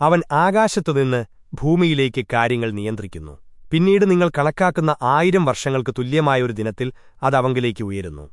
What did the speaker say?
അവൻ ആകാശത്തുനിന്ന് ഭൂമിയിലേക്ക് കാര്യങ്ങൾ നിയന്ത്രിക്കുന്നു. പിന്നീട് നിങ്ങൾ കണക്കാക്കുന്ന ആയിരം വർഷങ്ങൾക്ക് തുല്യമായൊരു ദിനത്തിൽ അത് അവങ്കിലേക്ക് ഉയരുന്നു.